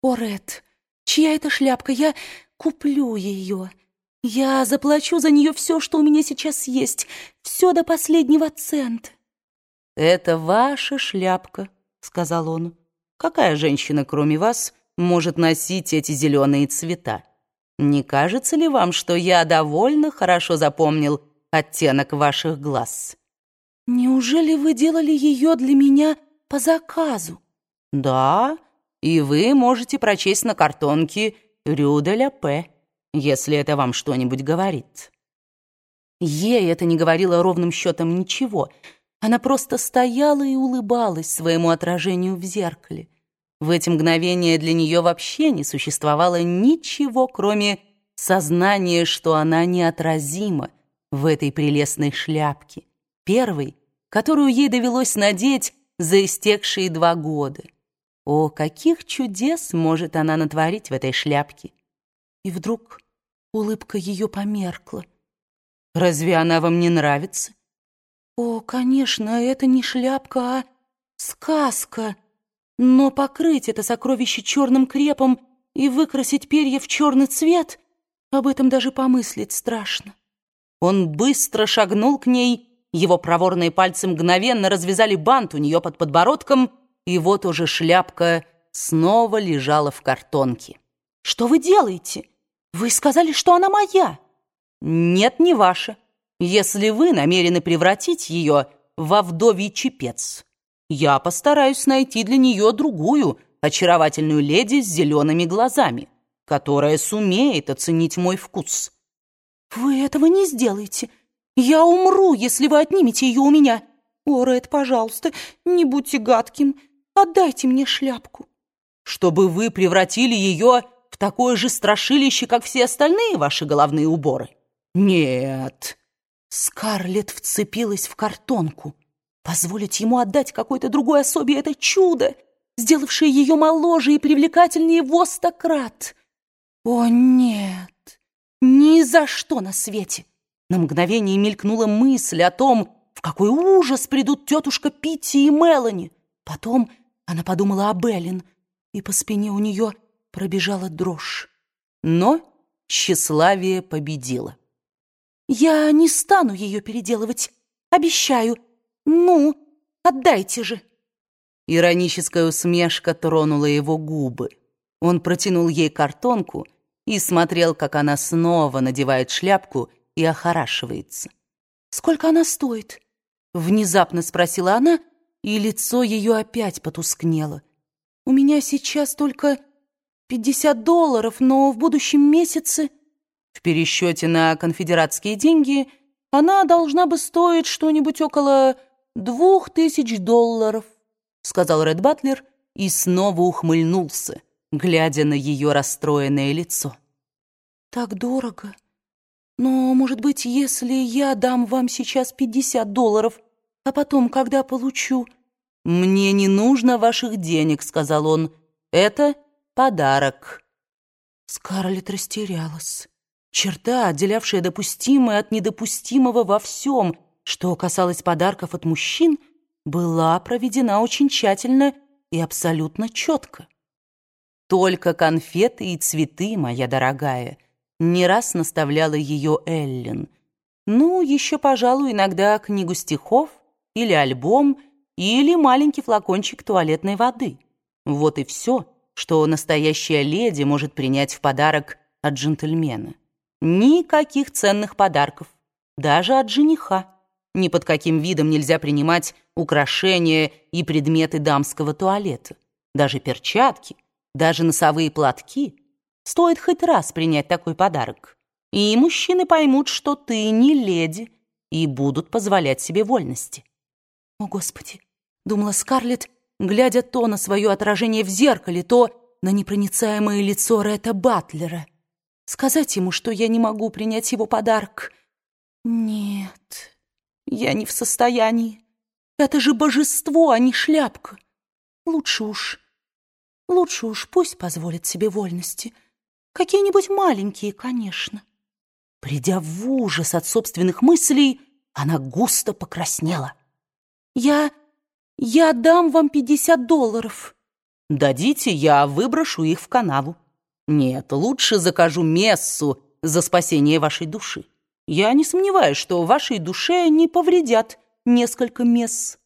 «О, Ред, чья это шляпка? Я куплю ее. Я заплачу за нее все, что у меня сейчас есть, все до последнего цента». «Это ваша шляпка», — сказал он. «Какая женщина, кроме вас, может носить эти зеленые цвета? Не кажется ли вам, что я довольно хорошо запомнил оттенок ваших глаз?» «Неужели вы делали ее для меня по заказу?» «Да, и вы можете прочесть на картонке «Рю де ля П», если это вам что-нибудь говорит». Ей это не говорило ровным счетом ничего. Она просто стояла и улыбалась своему отражению в зеркале. В эти мгновения для нее вообще не существовало ничего, кроме сознания, что она неотразима в этой прелестной шляпке, первой, которую ей довелось надеть за истекшие два года. О, каких чудес может она натворить в этой шляпке! И вдруг улыбка ее померкла. «Разве она вам не нравится?» «О, конечно, это не шляпка, а сказка. Но покрыть это сокровище черным крепом и выкрасить перья в черный цвет, об этом даже помыслить страшно». Он быстро шагнул к ней, его проворные пальцы мгновенно развязали бант у нее под подбородком — и вот уже шляпка снова лежала в картонке. «Что вы делаете? Вы сказали, что она моя!» «Нет, не ваша, если вы намерены превратить ее во вдовий чепец. Я постараюсь найти для нее другую очаровательную леди с зелеными глазами, которая сумеет оценить мой вкус». «Вы этого не сделаете. Я умру, если вы отнимете ее у меня. О, Ред, пожалуйста, не будьте гадким. Отдайте мне шляпку. Чтобы вы превратили ее в такое же страшилище, как все остальные ваши головные уборы? Нет. Скарлетт вцепилась в картонку. Позволить ему отдать какой-то другой особе это чудо, сделавшее ее моложе и привлекательнее в остократ. О, нет, ни за что на свете. На мгновение мелькнула мысль о том, в какой ужас придут тетушка Питти и Мелани. Потом она подумала об Эллен, и по спине у нее пробежала дрожь. Но тщеславие победило. «Я не стану ее переделывать, обещаю. Ну, отдайте же!» Ироническая усмешка тронула его губы. Он протянул ей картонку и смотрел, как она снова надевает шляпку и охорашивается. «Сколько она стоит?» — внезапно спросила она, и лицо ее опять потускнело. «У меня сейчас только пятьдесят долларов, но в будущем месяце...» В пересчете на конфедератские деньги она должна бы стоить что-нибудь около двух тысяч долларов, сказал Ред Батлер и снова ухмыльнулся, глядя на ее расстроенное лицо. «Так дорого. Но, может быть, если я дам вам сейчас пятьдесят долларов, а потом, когда получу...» «Мне не нужно ваших денег», — сказал он. «Это подарок». Скарлетт растерялась. Черта, отделявшая допустимое от недопустимого во всем, что касалось подарков от мужчин, была проведена очень тщательно и абсолютно четко. «Только конфеты и цветы, моя дорогая», — не раз наставляла ее Эллен. «Ну, еще, пожалуй, иногда книгу стихов или альбом, или маленький флакончик туалетной воды. Вот и все, что настоящая леди может принять в подарок от джентльмена. Никаких ценных подарков, даже от жениха. Ни под каким видом нельзя принимать украшения и предметы дамского туалета. Даже перчатки, даже носовые платки. Стоит хоть раз принять такой подарок. И мужчины поймут, что ты не леди, и будут позволять себе вольности. О, Господи! Думала Скарлетт, глядя то на свое отражение в зеркале, то на непроницаемое лицо Ретта Батлера. Сказать ему, что я не могу принять его подарок? Нет, я не в состоянии. Это же божество, а не шляпка. Лучше уж, лучше уж пусть позволит себе вольности. Какие-нибудь маленькие, конечно. Придя в ужас от собственных мыслей, она густо покраснела. «Я... я дам вам пятьдесят долларов». Дадите, я выброшу их в канаву. Нет, лучше закажу мессу за спасение вашей души. Я не сомневаюсь, что вашей душе не повредят несколько месс.